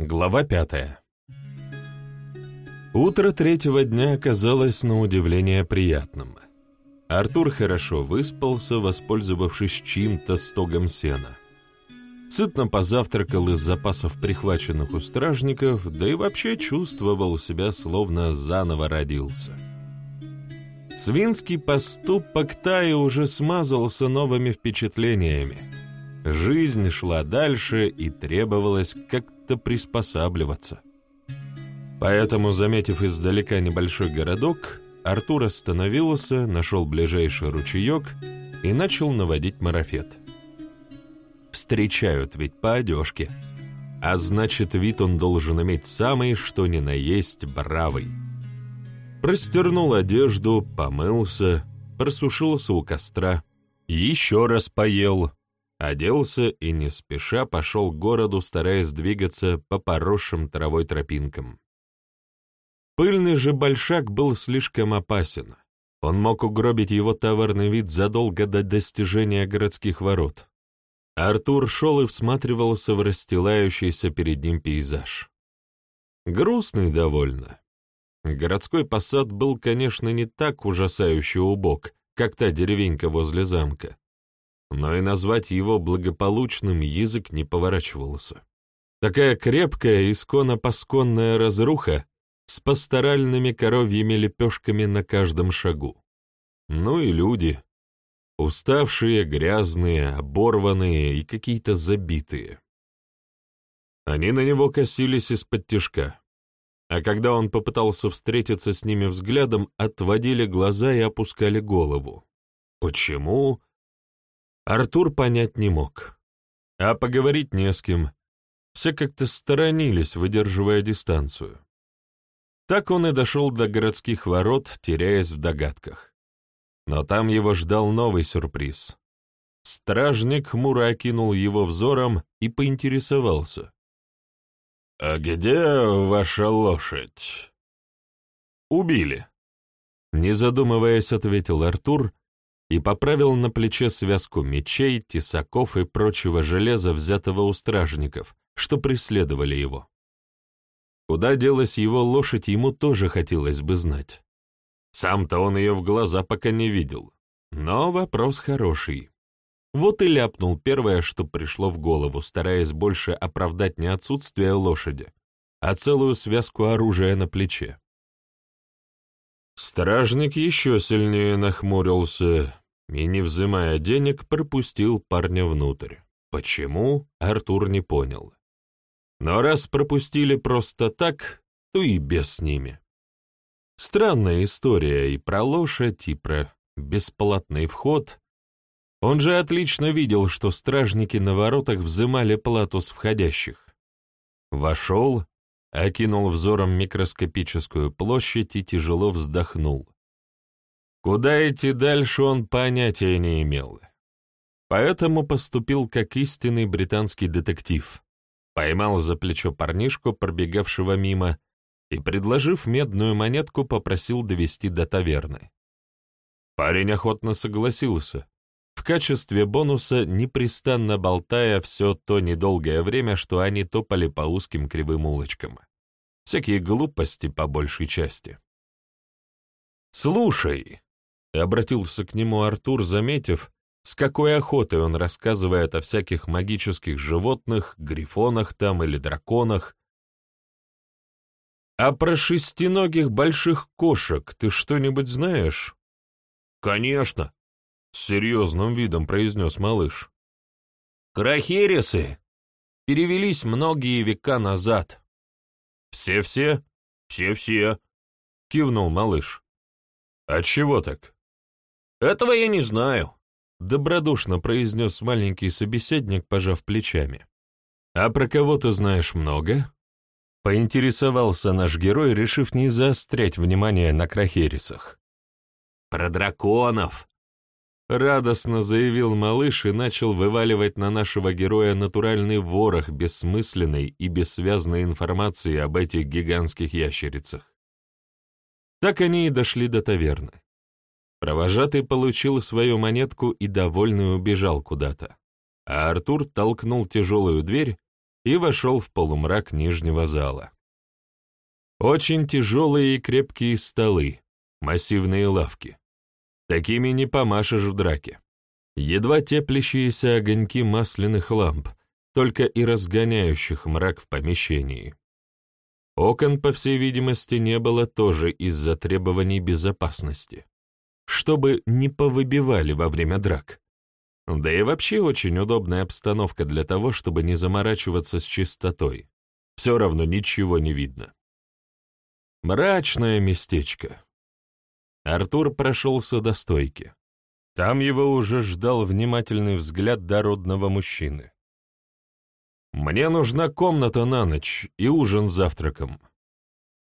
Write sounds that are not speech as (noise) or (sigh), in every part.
Глава пятая. Утро третьего дня оказалось на удивление приятным. Артур хорошо выспался, воспользовавшись чьим-то стогом сена. Сытно позавтракал из запасов прихваченных у стражников, да и вообще чувствовал себя, словно заново родился. Свинский поступок Таи уже смазался новыми впечатлениями. Жизнь шла дальше и требовалось как-то приспосабливаться. Поэтому, заметив издалека небольшой городок, Артур остановился, нашел ближайший ручеек и начал наводить марафет. Встречают ведь по одежке. А значит, вид он должен иметь самый, что ни на есть, бравый. Простернул одежду, помылся, просушился у костра, еще раз поел, оделся и не спеша пошел к городу, стараясь двигаться по поросшим травой тропинкам. Пыльный же большак был слишком опасен. Он мог угробить его товарный вид задолго до достижения городских ворот. Артур шел и всматривался в расстилающийся перед ним пейзаж. Грустный довольно. Городской посад был, конечно, не так ужасающе убог, как та деревенька возле замка, но и назвать его благополучным язык не поворачивался. Такая крепкая, исконно-посконная разруха с пасторальными коровьими лепешками на каждом шагу. Ну и люди. Уставшие, грязные, оборванные и какие-то забитые. Они на него косились из-под тишка, а когда он попытался встретиться с ними взглядом, отводили глаза и опускали голову. Почему? Артур понять не мог. А поговорить не с кем. Все как-то сторонились, выдерживая дистанцию. Так он и дошел до городских ворот, теряясь в догадках. Но там его ждал новый сюрприз. Стражник хмуро окинул его взором и поинтересовался. «А где ваша лошадь?» «Убили», — не задумываясь, ответил Артур и поправил на плече связку мечей, тесаков и прочего железа, взятого у стражников, что преследовали его. Куда делась его лошадь, ему тоже хотелось бы знать. Сам-то он ее в глаза пока не видел. Но вопрос хороший. Вот и ляпнул первое, что пришло в голову, стараясь больше оправдать не отсутствие лошади, а целую связку оружия на плече. Стражник еще сильнее нахмурился и, не взимая денег, пропустил парня внутрь. Почему, Артур не понял. Но раз пропустили просто так, то и без с ними. Странная история и про лошадь, и про бесплатный вход. Он же отлично видел, что стражники на воротах взымали плату с входящих. Вошел, окинул взором микроскопическую площадь и тяжело вздохнул. Куда идти дальше он понятия не имел. Поэтому поступил как истинный британский детектив поймал за плечо парнишку, пробегавшего мимо, и, предложив медную монетку, попросил довести до таверны. Парень охотно согласился, в качестве бонуса непрестанно болтая все то недолгое время, что они топали по узким кривым улочкам. Всякие глупости по большей части. «Слушай», — обратился к нему Артур, заметив, с какой охотой он рассказывает о всяких магических животных, грифонах там или драконах. А про шестиногих больших кошек ты что-нибудь знаешь? Конечно, серьезным видом произнес малыш. Крахерисы перевелись многие века назад. Все-все? Все-все, кивнул малыш. А чего так? Этого я не знаю. — добродушно произнес маленький собеседник, пожав плечами. «А про кого ты знаешь много?» Поинтересовался наш герой, решив не заострять внимание на крахерисах. «Про драконов!» Радостно заявил малыш и начал вываливать на нашего героя натуральный ворох бессмысленной и бессвязной информации об этих гигантских ящерицах. Так они и дошли до таверны. Провожатый получил свою монетку и довольный убежал куда-то. А Артур толкнул тяжелую дверь и вошел в полумрак нижнего зала. Очень тяжелые и крепкие столы, массивные лавки. Такими не помашешь в драке. Едва теплящиеся огоньки масляных ламп, только и разгоняющих мрак в помещении. Окон, по всей видимости, не было тоже из-за требований безопасности, чтобы не повыбивали во время драк. Да и вообще очень удобная обстановка для того, чтобы не заморачиваться с чистотой. Все равно ничего не видно. Мрачное местечко. Артур прошелся до стойки. Там его уже ждал внимательный взгляд дородного мужчины. «Мне нужна комната на ночь и ужин с завтраком».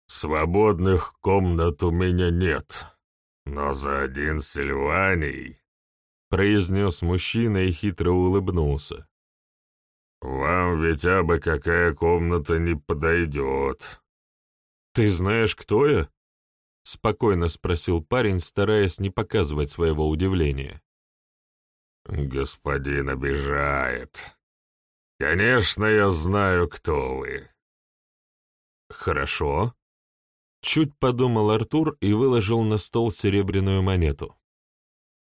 «Свободных комнат у меня нет, но за один Сильваний», — произнес мужчина и хитро улыбнулся. «Вам ведь абы какая комната не подойдет». «Ты знаешь, кто я?» — спокойно спросил парень, стараясь не показывать своего удивления. «Господин обижает. Конечно, я знаю, кто вы». «Хорошо». Чуть подумал Артур и выложил на стол серебряную монету.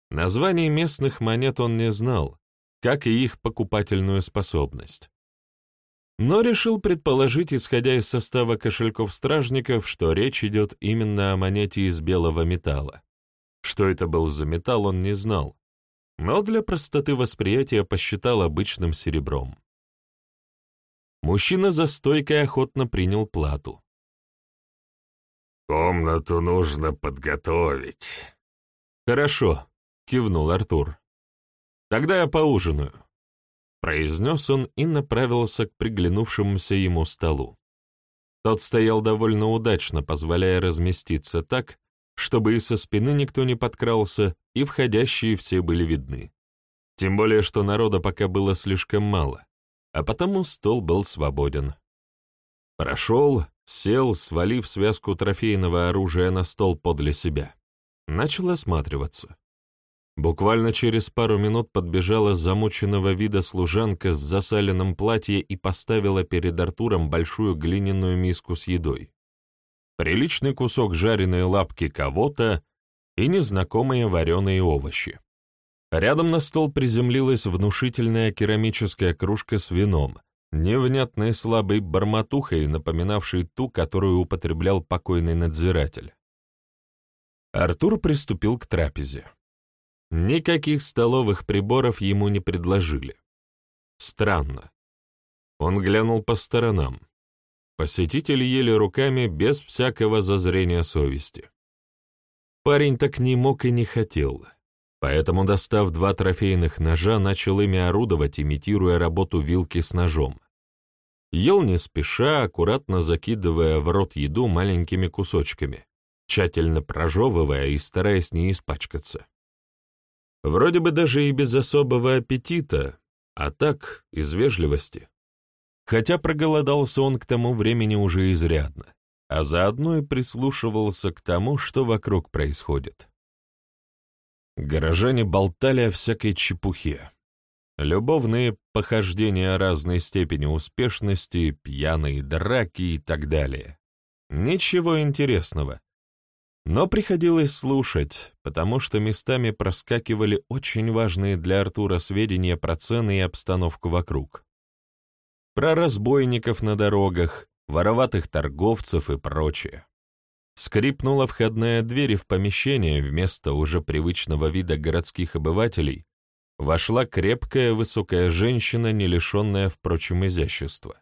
Названий местных монет он не знал, как и их покупательную способность но решил предположить, исходя из состава кошельков стражников, что речь идет именно о монете из белого металла. Что это был за металл, он не знал, но для простоты восприятия посчитал обычным серебром. Мужчина за стойкой охотно принял плату. «Комнату нужно подготовить». «Хорошо», — кивнул Артур. «Тогда я поужинаю» произнес он и направился к приглянувшемуся ему столу. Тот стоял довольно удачно, позволяя разместиться так, чтобы и со спины никто не подкрался, и входящие все были видны. Тем более, что народа пока было слишком мало, а потому стол был свободен. Прошел, сел, свалив связку трофейного оружия на стол подле себя. Начал осматриваться. Буквально через пару минут подбежала замученного вида служанка в засаленном платье и поставила перед Артуром большую глиняную миску с едой. Приличный кусок жареной лапки кого-то и незнакомые вареные овощи. Рядом на стол приземлилась внушительная керамическая кружка с вином, невнятной слабой бормотухой, напоминавшей ту, которую употреблял покойный надзиратель. Артур приступил к трапезе. Никаких столовых приборов ему не предложили. Странно. Он глянул по сторонам. Посетители ели руками без всякого зазрения совести. Парень так не мог и не хотел, поэтому, достав два трофейных ножа, начал ими орудовать, имитируя работу вилки с ножом. Ел не спеша, аккуратно закидывая в рот еду маленькими кусочками, тщательно прожевывая и стараясь не испачкаться. Вроде бы даже и без особого аппетита, а так, из вежливости. Хотя проголодался он к тому времени уже изрядно, а заодно и прислушивался к тому, что вокруг происходит. Горожане болтали о всякой чепухе. Любовные похождения разной степени успешности, пьяные драки и так далее. Ничего интересного, но приходилось слушать, потому что местами проскакивали очень важные для Артура сведения про цены и обстановку вокруг. Про разбойников на дорогах, вороватых торговцев и прочее. Скрипнула входная дверь в помещение вместо уже привычного вида городских обывателей вошла крепкая высокая женщина, не лишенная, впрочем, изящества.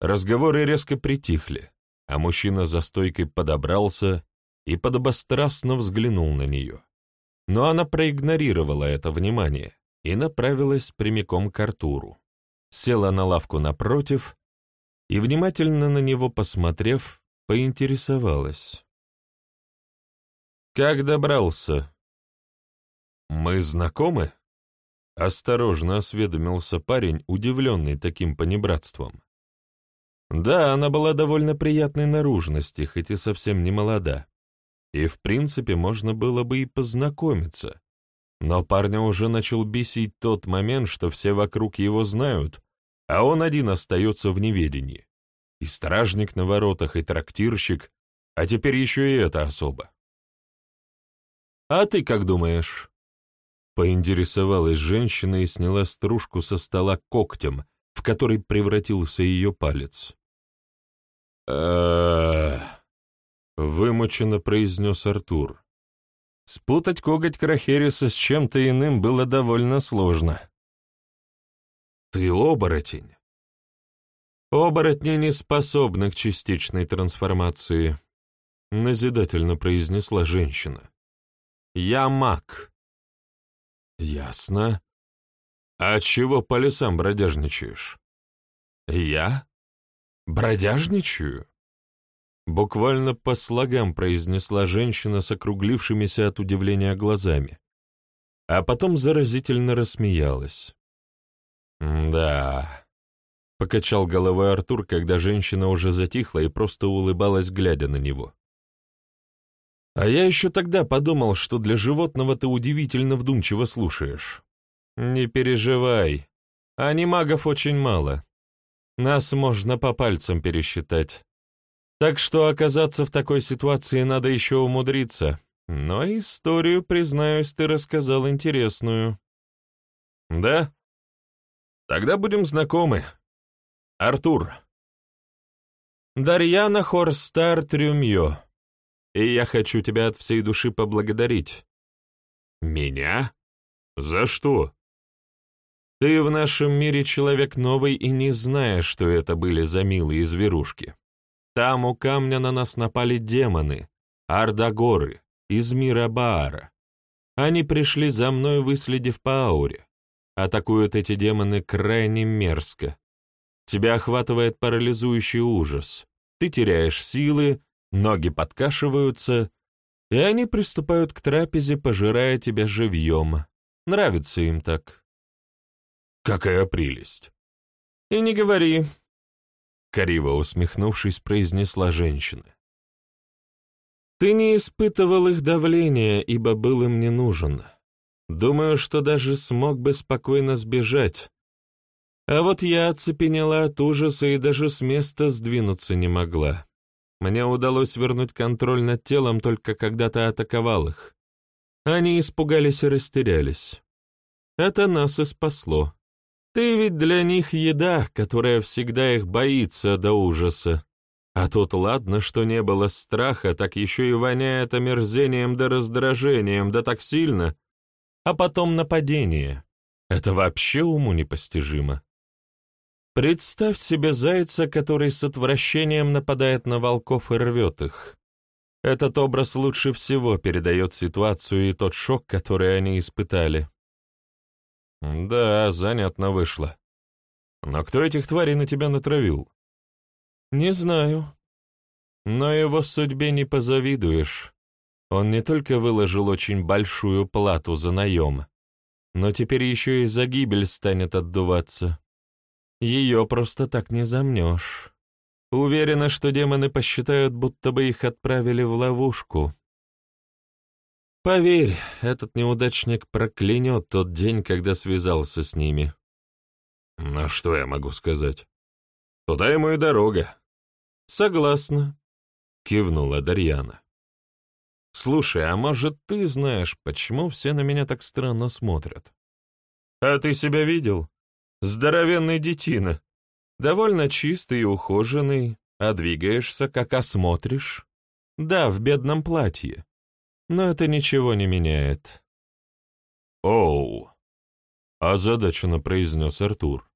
Разговоры резко притихли, а мужчина за стойкой подобрался, и подобострастно взглянул на нее. Но она проигнорировала это внимание и направилась прямиком к Артуру. Села на лавку напротив и, внимательно на него посмотрев, поинтересовалась. «Как добрался?» «Мы знакомы?» Осторожно осведомился парень, удивленный таким понебратством. Да, она была довольно приятной наружности, хоть и совсем не молода и, в принципе, можно было бы и познакомиться. Но парня уже начал бесить тот момент, что все вокруг его знают, а он один остается в неведении. И стражник на воротах, и трактирщик, а теперь еще и это особо. «А ты как думаешь?» Поинтересовалась женщина и сняла стружку со стола когтем, в который превратился ее палец. Вымученно произнес Артур. Спутать коготь Крахериса с чем-то иным было довольно сложно. «Ты оборотень?» «Оборотни не способны к частичной трансформации», — назидательно произнесла женщина. «Я маг». «Ясно. А чего по лесам бродяжничаешь?» «Я? Бродяжничаю?» Буквально по слогам произнесла женщина с округлившимися от удивления глазами, а потом заразительно рассмеялась. «Да...» — покачал головой Артур, когда женщина уже затихла и просто улыбалась, глядя на него. «А я еще тогда подумал, что для животного ты удивительно вдумчиво слушаешь. Не переживай, анимагов очень мало. Нас можно по пальцам пересчитать. Так что оказаться в такой ситуации надо еще умудриться. Но историю, признаюсь, ты рассказал интересную». «Да?» Тогда будем знакомы. Артур. Дарьяна Хорстар Трюмьё. И я хочу тебя от всей души поблагодарить. Меня? За что? Ты в нашем мире человек новый и не знаешь, что это были за милые зверушки. Там у камня на нас напали демоны, ардагоры, из мира Баара. Они пришли за мной, выследив по ауре. Атакуют эти демоны крайне мерзко. Тебя охватывает парализующий ужас. Ты теряешь силы, ноги подкашиваются, и они приступают к трапезе, пожирая тебя живьем. Нравится им так. Какая прелесть! И не говори, — криво усмехнувшись, произнесла женщина. Ты не испытывал их давления, ибо был им не нужен. Думаю, что даже смог бы спокойно сбежать. А вот я оцепенела от ужаса и даже с места сдвинуться не могла. Мне удалось вернуть контроль над телом только когда ты атаковал их. Они испугались и растерялись. Это нас и спасло. Ты ведь для них еда, которая всегда их боится до ужаса. А тут ладно, что не было страха, так еще и воняет омерзением да раздражением, да так сильно, а потом нападение. Это вообще уму непостижимо. Представь себе зайца, который с отвращением нападает на волков и рвет их. Этот образ лучше всего передает ситуацию и тот шок, который они испытали. Да, занятно вышло. Но кто этих тварей на тебя натравил? Не знаю. Но его судьбе не позавидуешь. Он не только выложил очень большую плату за наем, но теперь еще и за гибель станет отдуваться. Ее просто так не замнешь. Уверена, что демоны посчитают, будто бы их отправили в ловушку. Поверь, этот неудачник проклянет тот день, когда связался с ними. Ну что я могу сказать? Туда ему и дорога. Согласна, кивнула Дарьяна. «Слушай, а может, ты знаешь, почему все на меня так странно смотрят?» «А ты себя видел? Здоровенный детина. Довольно чистый и ухоженный, а двигаешься, как осмотришь. Да, в бедном платье. Но это ничего не меняет». «Оу!» — озадаченно произнес Артур.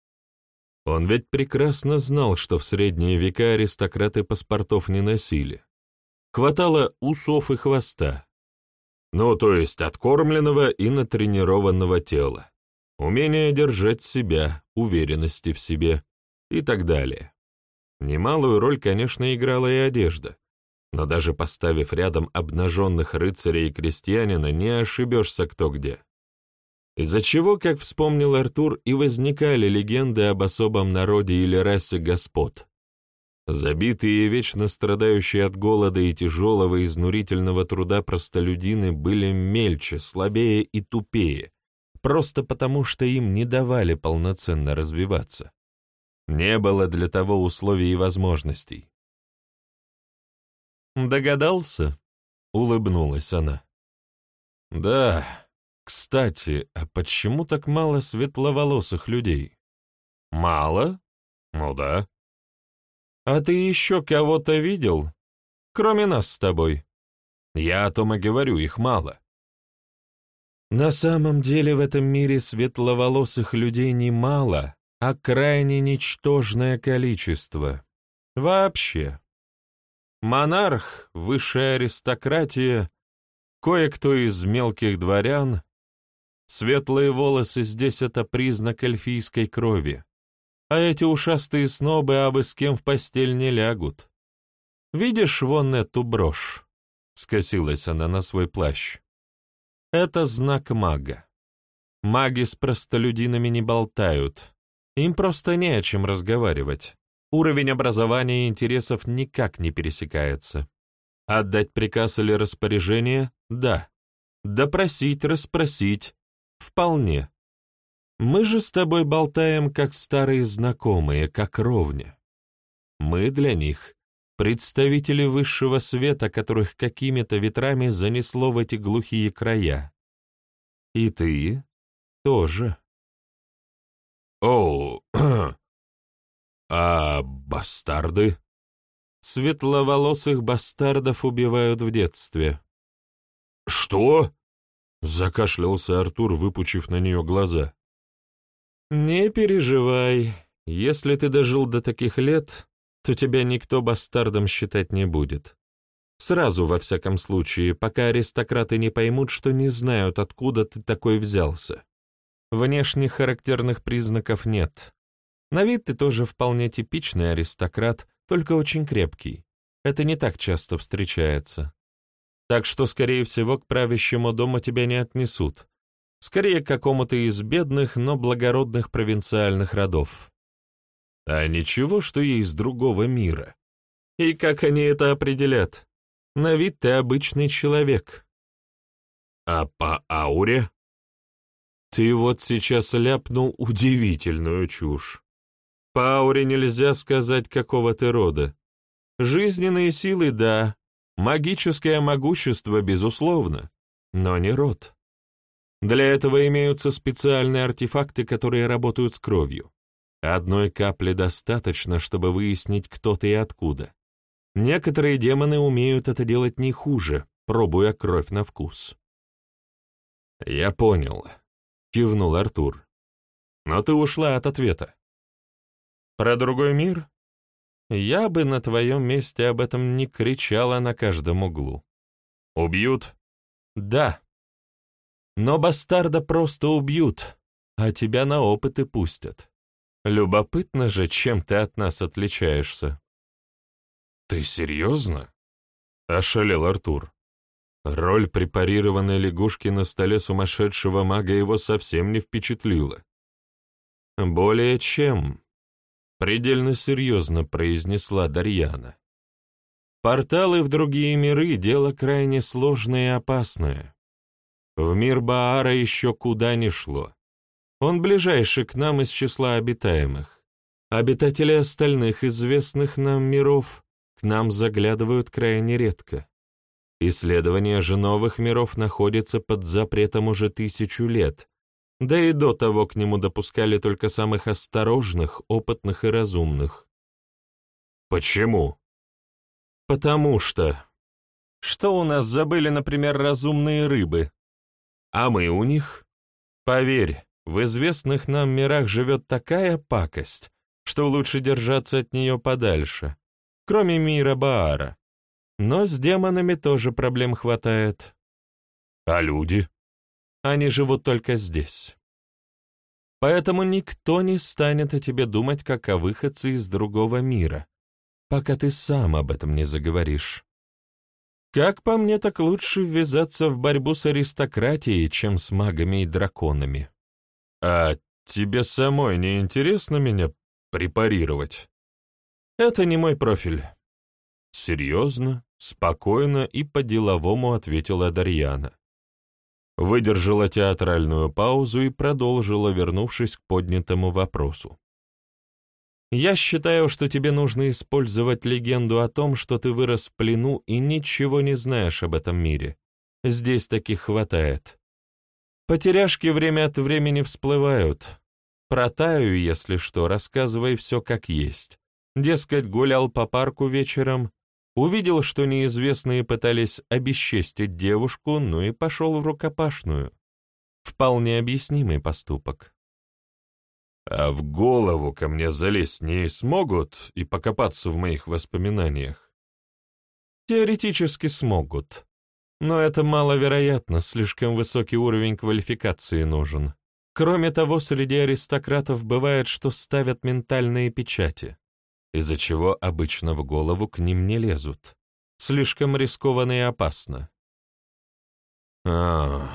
Он ведь прекрасно знал, что в средние века аристократы паспортов не носили хватало усов и хвоста. Ну, то есть откормленного и натренированного тела, умения держать себя, уверенности в себе и так далее. Немалую роль, конечно, играла и одежда, но даже поставив рядом обнаженных рыцарей и крестьянина, не ошибешься кто где. Из-за чего, как вспомнил Артур, и возникали легенды об особом народе или расе господ, Забитые и вечно страдающие от голода и тяжелого изнурительного труда простолюдины были мельче, слабее и тупее, просто потому что им не давали полноценно развиваться. Не было для того условий и возможностей. «Догадался?» — улыбнулась она. «Да, кстати, а почему так мало светловолосых людей?» «Мало? Ну да». «А ты еще кого-то видел? Кроме нас с тобой?» «Я о том и говорю, их мало». На самом деле в этом мире светловолосых людей немало, а крайне ничтожное количество. Вообще. Монарх, высшая аристократия, кое-кто из мелких дворян. Светлые волосы здесь — это признак эльфийской крови. А эти ушастые снобы абы с кем в постель не лягут. Видишь вон эту брошь? — скосилась она на свой плащ. Это знак мага. Маги с простолюдинами не болтают. Им просто не о чем разговаривать. Уровень образования и интересов никак не пересекается. Отдать приказ или распоряжение — да. Допросить, расспросить — вполне. Мы же с тобой болтаем как старые знакомые, как ровня. Мы для них представители высшего света, которых какими-то ветрами занесло в эти глухие края. И ты тоже. О, (clears throat) а бастарды? Светловолосых бастардов убивают в детстве. Что? Закашлялся Артур, выпучив на нее глаза. Не переживай, если ты дожил до таких лет, то тебя никто бастардом считать не будет. Сразу, во всяком случае, пока аристократы не поймут, что не знают, откуда ты такой взялся. Внешних характерных признаков нет. На вид ты тоже вполне типичный аристократ, только очень крепкий. Это не так часто встречается. Так что, скорее всего, к правящему дому тебя не отнесут. Скорее, к какому-то из бедных, но благородных провинциальных родов. А ничего, что я из другого мира. И как они это определят? На вид ты обычный человек. А по ауре? Ты вот сейчас ляпнул удивительную чушь. По ауре нельзя сказать, какого ты рода. Жизненные силы — да, магическое могущество — безусловно, но не род. Для этого имеются специальные артефакты, которые работают с кровью. Одной капли достаточно, чтобы выяснить, кто ты и откуда. Некоторые демоны умеют это делать не хуже, пробуя кровь на вкус. «Я понял», — кивнул Артур. «Но ты ушла от ответа». «Про другой мир?» «Я бы на твоем месте об этом не кричала на каждом углу». «Убьют?» «Да. Но бастарда просто убьют, а тебя на опыты пустят. Любопытно же, чем ты от нас отличаешься». «Ты серьезно?» — ошалел Артур. Роль препарированной лягушки на столе сумасшедшего мага его совсем не впечатлила. «Более чем», — предельно серьезно произнесла Дарьяна. «Порталы в другие миры — дело крайне сложное и опасное. В мир Баара еще куда ни шло. Он ближайший к нам из числа обитаемых. Обитатели остальных известных нам миров к нам заглядывают крайне редко. Исследование же новых миров находится под запретом уже тысячу лет, да и до того к нему допускали только самых осторожных, опытных и разумных. Почему? Потому что... Что у нас забыли, например, разумные рыбы? А мы у них? Поверь, в известных нам мирах живет такая пакость, что лучше держаться от нее подальше, кроме мира Баара. Но с демонами тоже проблем хватает. А люди? Они живут только здесь. Поэтому никто не станет о тебе думать, как о выходце из другого мира, пока ты сам об этом не заговоришь. Как по мне, так лучше ввязаться в борьбу с аристократией, чем с магами и драконами. А тебе самой не интересно меня препарировать? Это не мой профиль. Серьезно, спокойно и по-деловому ответила Дарьяна. Выдержала театральную паузу и продолжила, вернувшись к поднятому вопросу. Я считаю, что тебе нужно использовать легенду о том, что ты вырос в плену и ничего не знаешь об этом мире. Здесь таких хватает. Потеряшки время от времени всплывают. Про Таю, если что, рассказывай все как есть. Дескать, гулял по парку вечером, увидел, что неизвестные пытались обесчестить девушку, ну и пошел в рукопашную. Вполне объяснимый поступок. А в голову ко мне залезть не смогут и покопаться в моих воспоминаниях? Теоретически смогут. Но это маловероятно, слишком высокий уровень квалификации нужен. Кроме того, среди аристократов бывает, что ставят ментальные печати, из-за чего обычно в голову к ним не лезут. Слишком рискованно и опасно. А,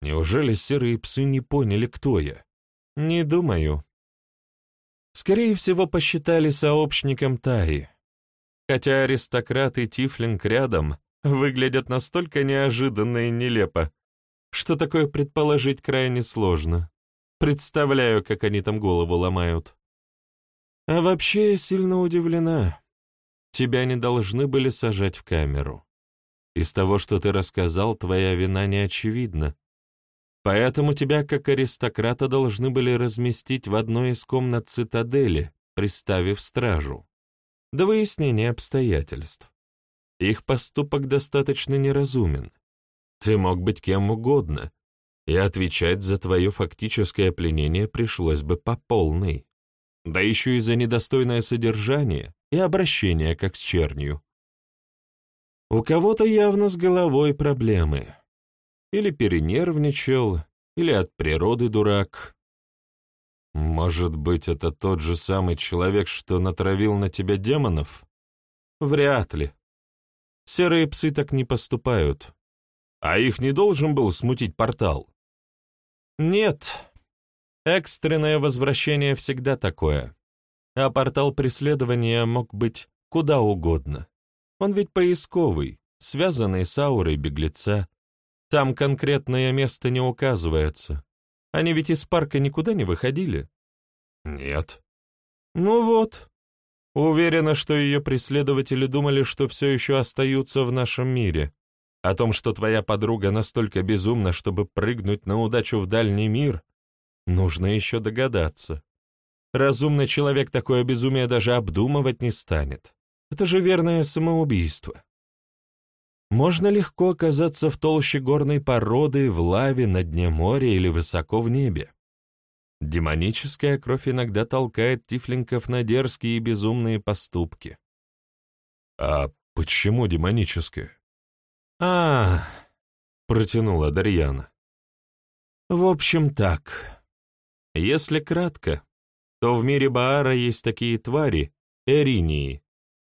неужели серые псы не поняли, кто я? Не думаю. Скорее всего, посчитали сообщником Таи. Хотя аристократ и Тифлинг рядом выглядят настолько неожиданно и нелепо, что такое предположить крайне сложно. Представляю, как они там голову ломают. А вообще я сильно удивлена. Тебя не должны были сажать в камеру. Из того, что ты рассказал, твоя вина не очевидна. Поэтому тебя, как аристократа, должны были разместить в одной из комнат цитадели, приставив стражу. До выяснения обстоятельств. Их поступок достаточно неразумен. Ты мог быть кем угодно, и отвечать за твое фактическое пленение пришлось бы по полной. Да еще и за недостойное содержание и обращение как с чернью. У кого-то явно с головой проблемы. Или перенервничал, или от природы дурак. Может быть, это тот же самый человек, что натравил на тебя демонов? Вряд ли. Серые псы так не поступают. А их не должен был смутить портал? Нет. Экстренное возвращение всегда такое. А портал преследования мог быть куда угодно. Он ведь поисковый, связанный с аурой беглеца. Там конкретное место не указывается. Они ведь из парка никуда не выходили? Нет. Ну вот. Уверена, что ее преследователи думали, что все еще остаются в нашем мире. О том, что твоя подруга настолько безумна, чтобы прыгнуть на удачу в дальний мир, нужно еще догадаться. Разумный человек такое безумие даже обдумывать не станет. Это же верное самоубийство. Можно легко оказаться в толще горной породы, в лаве, на дне моря или высоко в небе. Демоническая кровь иногда толкает тифлинков на дерзкие и безумные поступки. «А почему демоническая?» «А, — протянула Дарьяна. В общем, так. Если кратко, то в мире Баара есть такие твари, эринии,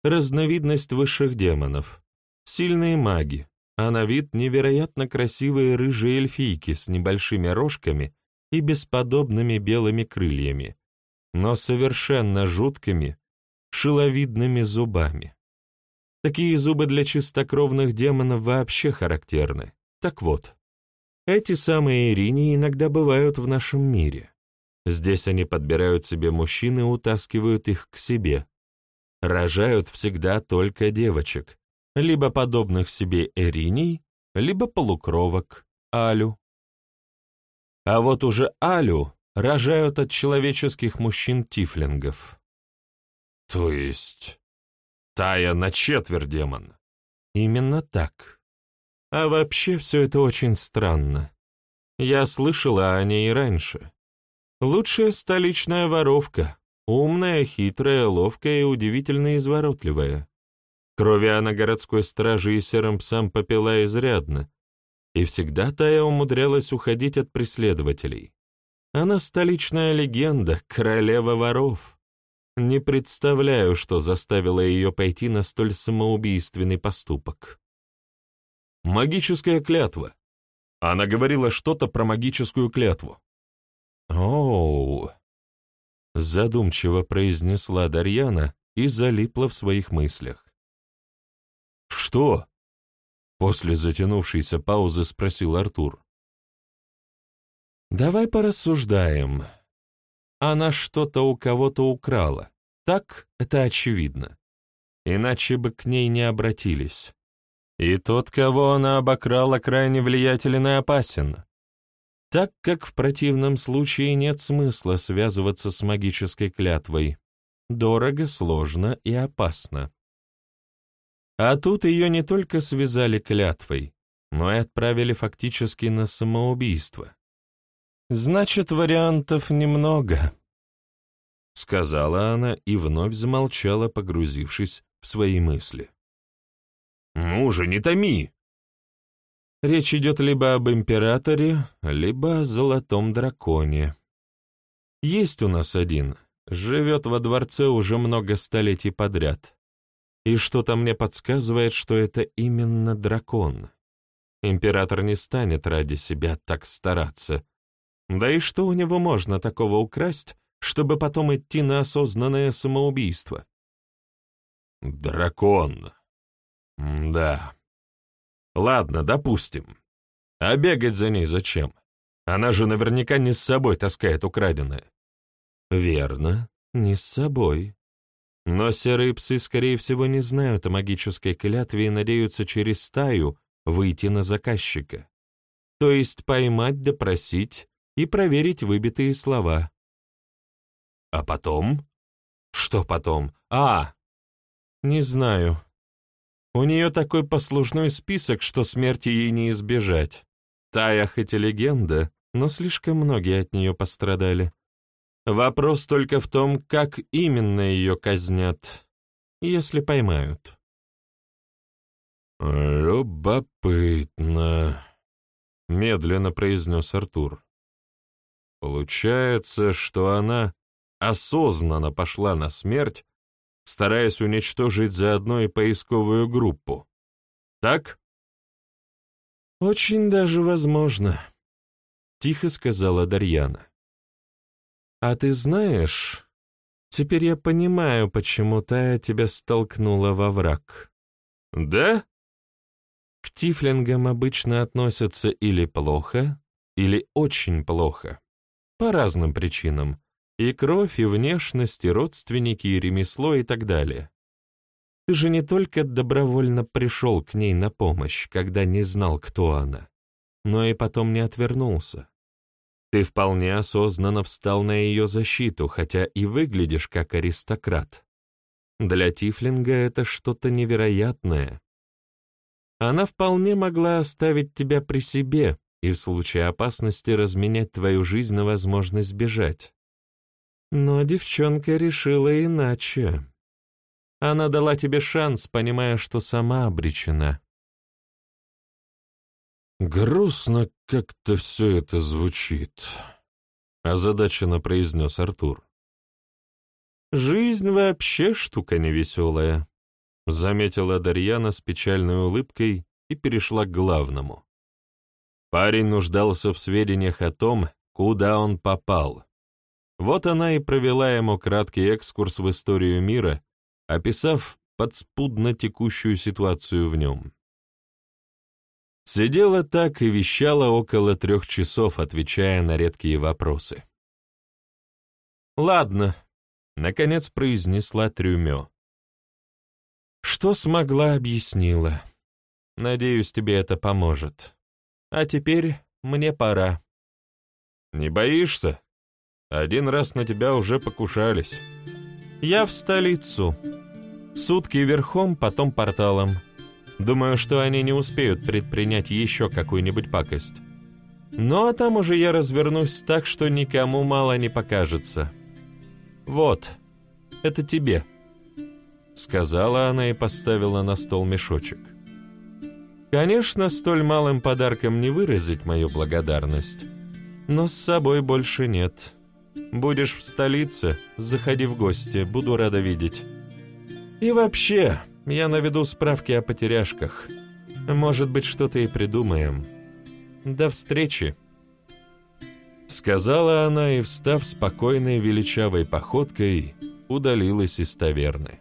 разновидность высших демонов, Сильные маги, а на вид невероятно красивые рыжие эльфийки с небольшими рожками и бесподобными белыми крыльями, но совершенно жуткими, шиловидными зубами. Такие зубы для чистокровных демонов вообще характерны. Так вот, эти самые Ирини иногда бывают в нашем мире. Здесь они подбирают себе мужчин и утаскивают их к себе. Рожают всегда только девочек, либо подобных себе эриней, либо полукровок, алю. А вот уже алю рожают от человеческих мужчин-тифлингов. То есть Тая на четверть демон? Именно так. А вообще все это очень странно. Я слышала о ней раньше. Лучшая столичная воровка, умная, хитрая, ловкая и удивительно изворотливая. Крови она городской стражи и серым псам попила изрядно, и всегда Тая умудрялась уходить от преследователей. Она столичная легенда, королева воров. Не представляю, что заставило ее пойти на столь самоубийственный поступок. Магическая клятва. Она говорила что-то про магическую клятву. «Оу!» — задумчиво произнесла Дарьяна и залипла в своих мыслях. «Что?» — после затянувшейся паузы спросил Артур. «Давай порассуждаем. она что-то у кого-то украла. Так это очевидно. Иначе бы к ней не обратились. И тот, кого она обокрала, крайне влиятелен и опасен, так как в противном случае нет смысла связываться с магической клятвой. Дорого, сложно и опасно. А тут ее не только связали клятвой, но и отправили фактически на самоубийство. Значит, вариантов немного, — сказала она и вновь замолчала, погрузившись в свои мысли. «Ну же, не томи!» Речь идет либо об императоре, либо о золотом драконе. Есть у нас один, живет во дворце уже много столетий подряд. И что-то мне подсказывает, что это именно дракон. Император не станет ради себя так стараться, да и что у него можно такого украсть, чтобы потом идти на осознанное самоубийство? Дракон. Да. Ладно, допустим. А бегать за ней зачем? Она же наверняка не с собой таскает украденное. Верно, не с собой. Но серые псы, скорее всего, не знают о магической клятве и надеются через стаю выйти на заказчика. То есть поймать, допросить и проверить выбитые слова. А потом? Что потом? А, не знаю. У нее такой послужной список, что смерти ей не избежать. Тая хоть и легенда, но слишком многие от нее пострадали. Вопрос только в том, как именно ее казнят, если поймают. «Любопытно», — медленно произнес Артур. Получается, что она осознанно пошла на смерть, стараясь уничтожить заодно и поисковую группу. Так? «Очень даже возможно», — тихо сказала Дарьяна. «А ты знаешь, теперь я понимаю, почему Тая тебя столкнула во враг». «Да?» К тифлингам обычно относятся или плохо, или очень плохо. По разным причинам. И кровь, и внешность, и родственники, и ремесло, и так далее. Ты же не только добровольно пришел к ней на помощь, когда не знал, кто она, но и потом не отвернулся. Ты вполне осознанно встал на ее защиту, хотя и выглядишь как аристократ. Для Тифлинга это что-то невероятное. Она вполне могла оставить тебя при себе, и в случае опасности разменять твою жизнь на возможность бежать. Но девчонка решила иначе. Она дала тебе шанс, понимая, что сама обречена. «Грустно как-то все это звучит», — озадаченно произнес Артур. «Жизнь вообще штука невеселая», — заметила Дарьяна с печальной улыбкой и перешла к главному. Парень нуждался в сведениях о том, куда он попал. Вот она и провела ему краткий экскурс в историю мира, описав подспудно текущую ситуацию в нем. Сидела так и вещала около трех часов, отвечая на редкие вопросы. «Ладно», — наконец произнесла Трюмё. «Что смогла, объяснила. Надеюсь, тебе это поможет». А теперь мне пора. Не боишься? Один раз на тебя уже покушались. Я в столицу. Сутки верхом, потом порталом. Думаю, что они не успеют предпринять еще какую-нибудь пакость. Ну а там уже я развернусь так, что никому мало не покажется. Вот, это тебе. Сказала она и поставила на стол мешочек. Конечно, столь малым подарком не выразить мою благодарность, но с собой больше нет. Будешь в столице, заходи в гости, буду рада видеть. И вообще, я наведу справки о потеряшках. Может быть, что-то и придумаем. До встречи. Сказала она и, встав спокойной величавой походкой, удалилась из таверны.